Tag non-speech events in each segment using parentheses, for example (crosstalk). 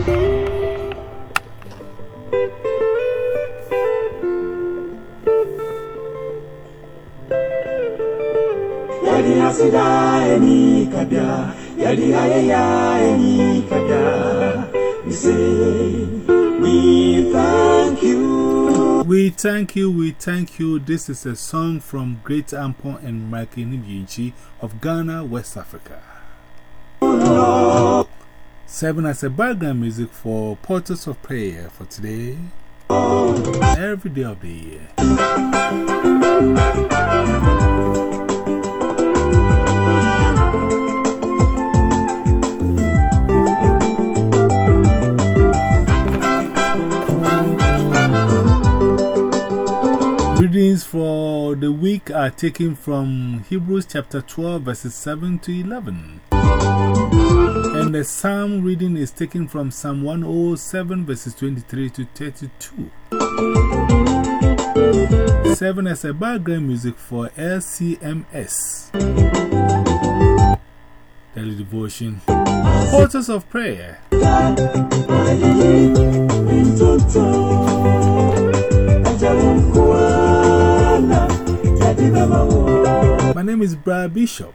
Yadi asida eni kabia, yadi ayaya eni kabia. We say, we thank you. We thank you, we thank you. This is a song from Great Ampon and Michael Nibinchi of Ghana, West Africa. Oh, Seven as a background music for Portals of Prayer for today, every day of the year. Readings for the week are taken from Hebrews chapter 12, verses 7 to 11. And the psalm reading is taken from Psalm 107, verses 23 to 32. 7 as a background music for LCMS. Daily Devotion. Portals of Prayer. My name is Brad Bishop.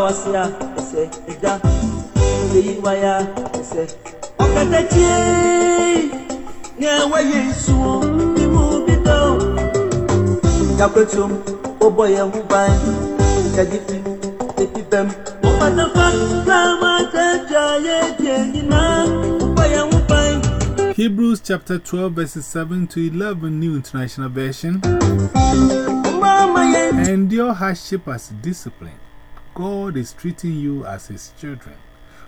Yatawasia, say, Ida, Liwaya, say, Okatachi, Never Yesu, Imu Bito, Yakutum, Oboya Hubai, Kadifi, Epipem, Opatafa, Ramata, Jaya, Jenina, Oboya Hubai. Hebrews chapter 12, verses 7 to 11, New International Version. Endure hardship as discipline. God is treating you as His children.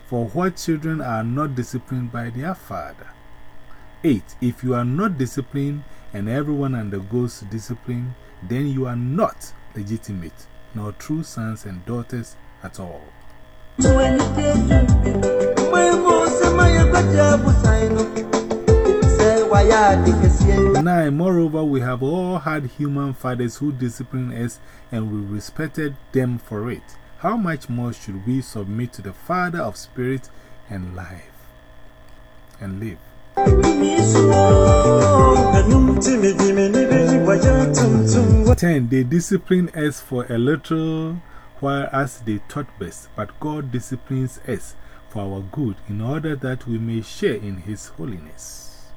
For what children are not disciplined by their father? 8. If you are not disciplined and everyone undergoes discipline, then you are not legitimate, nor true sons and daughters at all. 9. Moreover, we have all had human fathers who disciplined us and we respected them for it. How much more should we submit to the Father of spirit and life and live? 10. They discipline us for a little while as they taught best, but God disciplines us for our good in order that we may share in His holiness.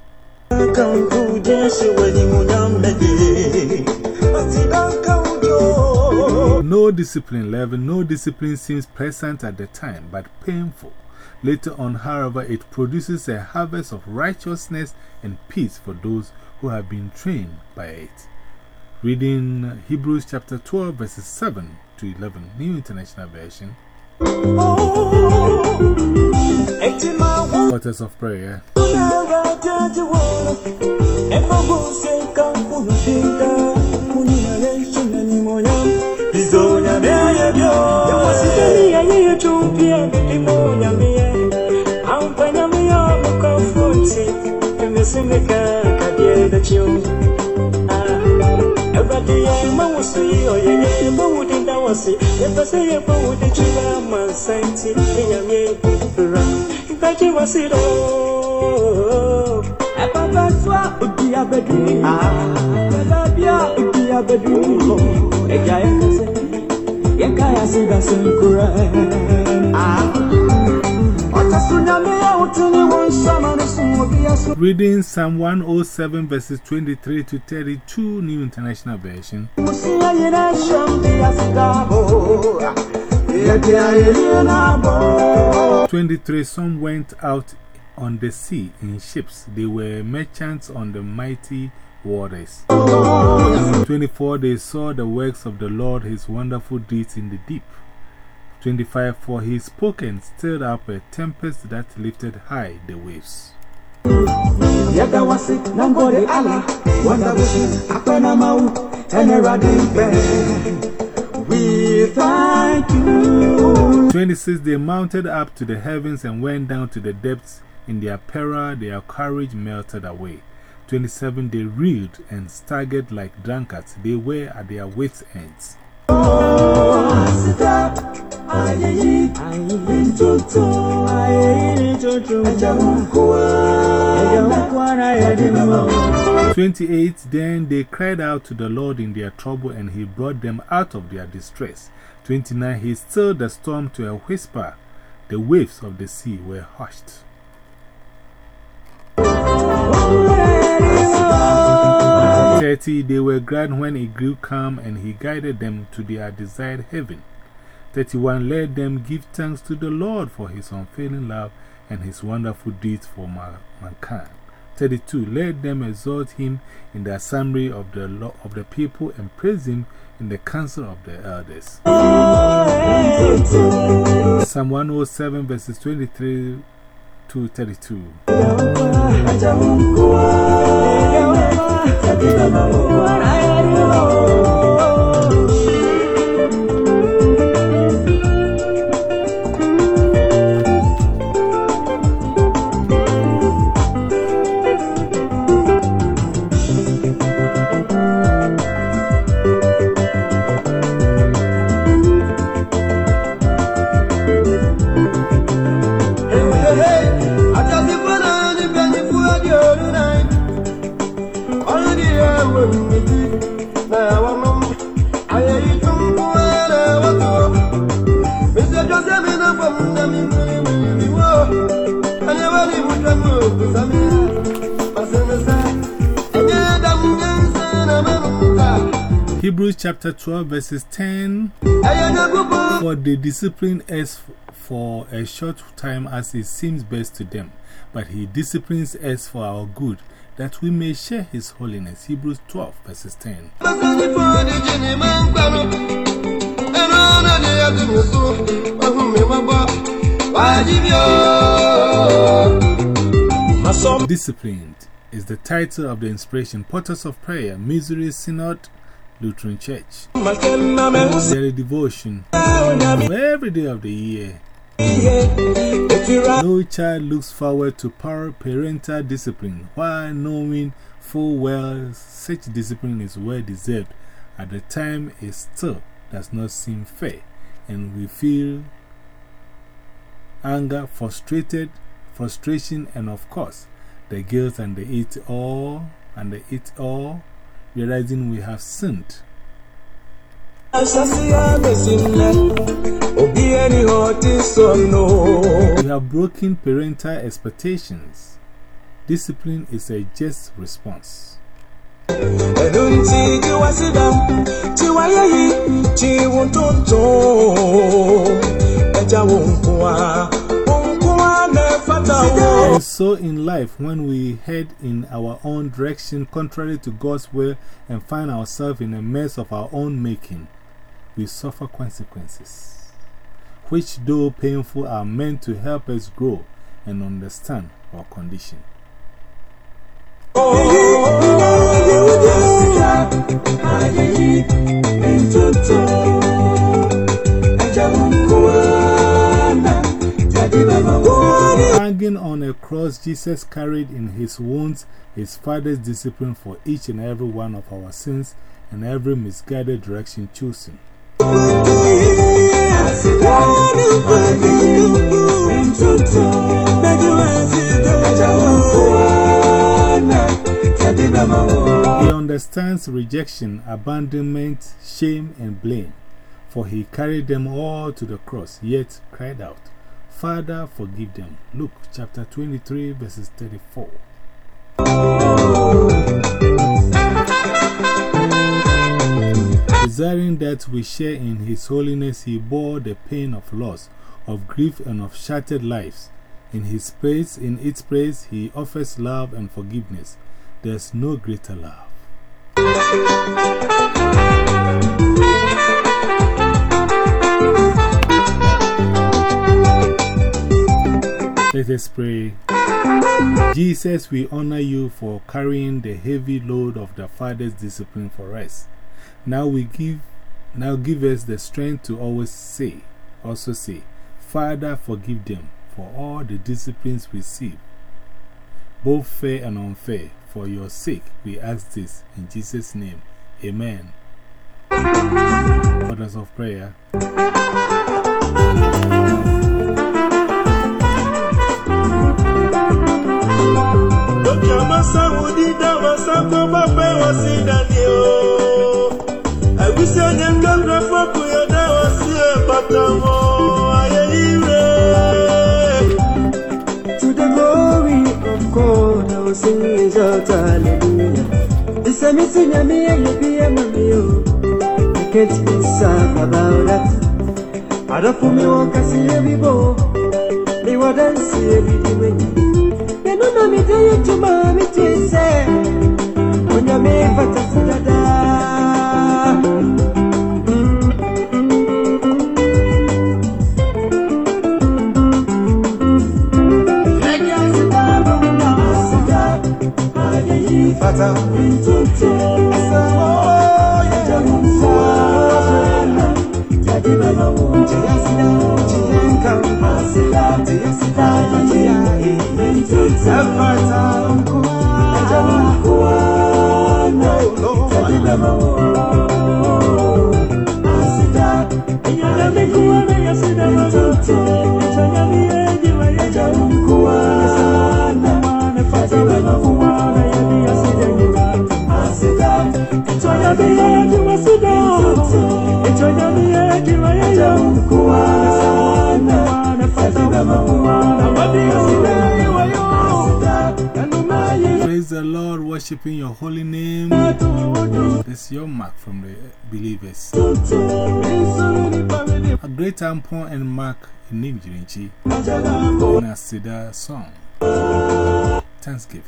No discipline, 11. No discipline seems pleasant at the time, but painful. Later on, however, it produces a harvest of righteousness and peace for those who have been trained by it. Reading Hebrews chapter 12, verses 7 to 11, New International Version. Waters of Prayer. masi yɛpɛsɛ yɛbɔ wo de kyirɛ ama nsa nti ɛnyame bra ntakye wasi dɔ ɛbɛbɛtoa odi abɛduni bɛbaabia odi abɛduni hɔ ɛgya yɛkasɛ yɛka yɛase da sɛ nkora ɔtaso nyame a wotene wo nsama no Reading Psalm 107 verses 23 to 32, New International Version. 23 Some went out on the sea in ships. They were merchants on the mighty waters. 24 They saw the works of the Lord, his wonderful deeds in the deep. 25 For he spoke and stirred up a tempest that lifted high the waves. Yadawasi, Nangode Allah, Wandabushi, Akwana Mau, Teneradimbe. We thank you. 26 They mounted up to the heavens and went down to the depths. In their peril, their courage melted away. 27 They reeled and staggered like drunkards. They were at their wits' ends. Twenty-eight. Then they cried out to the Lord in their trouble, and he brought them out of their distress. Twenty-nine. He stilled the storm to a whisper. The waves of the sea were hushed. Thirty. They were glad when it grew calm, and he guided them to their desired heaven. 31 Let them give thanks to the Lord for his unfailing love and his wonderful deeds for mankind. 32 Let them exalt him in the assembly of the, of the people and praise him in the council of the elders. Psalm 107 verses 23 to 32. Hebrews chapter 12, verses 10 For they discipline us for a short time as it seems best to them, but he disciplines us for our good, that we may share his holiness. Hebrews 12, verses 10. Disciplined is the title of the inspiration Portals of Prayer, Missouri Synod Lutheran Church. Daily devotion for every day of the year. No child looks forward to parental discipline while knowing full well such discipline is well deserved. At the time, it still does not seem fair, and we feel anger, frustrated, frustration, and of course, the guilt and the it all, and the it all realizing we have sinned. We have broken parental expectations. Discipline is a just response. And so in life, when we head in our own direction contrary to God's will and find ourselves in a mess of our own making, we suffer consequences, which, though painful, are meant to help us grow and understand our condition. Oh, Hanging on a cross, Jesus carried in his wounds his Father's discipline for each and every one of our sins and every misguided direction chosen. He understands rejection, abandonment, shame, and blame, for he carried them all to the cross, yet cried out, Father, forgive them. Luke chapter 23, verses 34. Desiring that we share in His holiness, He bore the pain of loss, of grief, and of shattered lives. In His praise, in its praise, He offers love and forgiveness. There's no greater love. Let us pray. Jesus, we honor you for carrying the heavy load of the Father's discipline for us. Now we give, now give us the strength to always say, also say, Father, forgive them for all the disciplines we receive, both fair and unfair. For your sake, we ask this in Jesus' name. Amen. Orders of prayer. Masa udida masa kwa bape wasi dani o Awisi onye nkakra foku ya da wasi epata mo ayeliwe To the glory of God, I will sing and shout hallelujah. This is me sing and me and you be a mommy. I can't be sad about that. I don't put me on kasi every know me tell you to mommy to say. When you make a amor. Praise the Lord, worshiping your holy name. This is your mark from the believers. A great tampon and mark in Nijinchi in Sida song. Thanksgiving.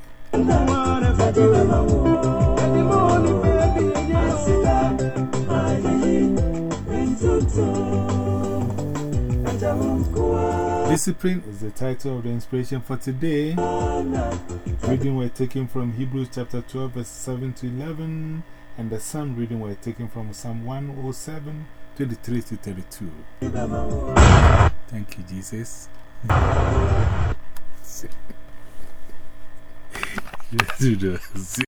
Discipline is the title of the inspiration for today. Reading were taken from Hebrews chapter 12, verse 7 to 11, and the Psalm reading were taken from Psalm 107, 23 to 32. Thank you, Jesus. (laughs) (laughs)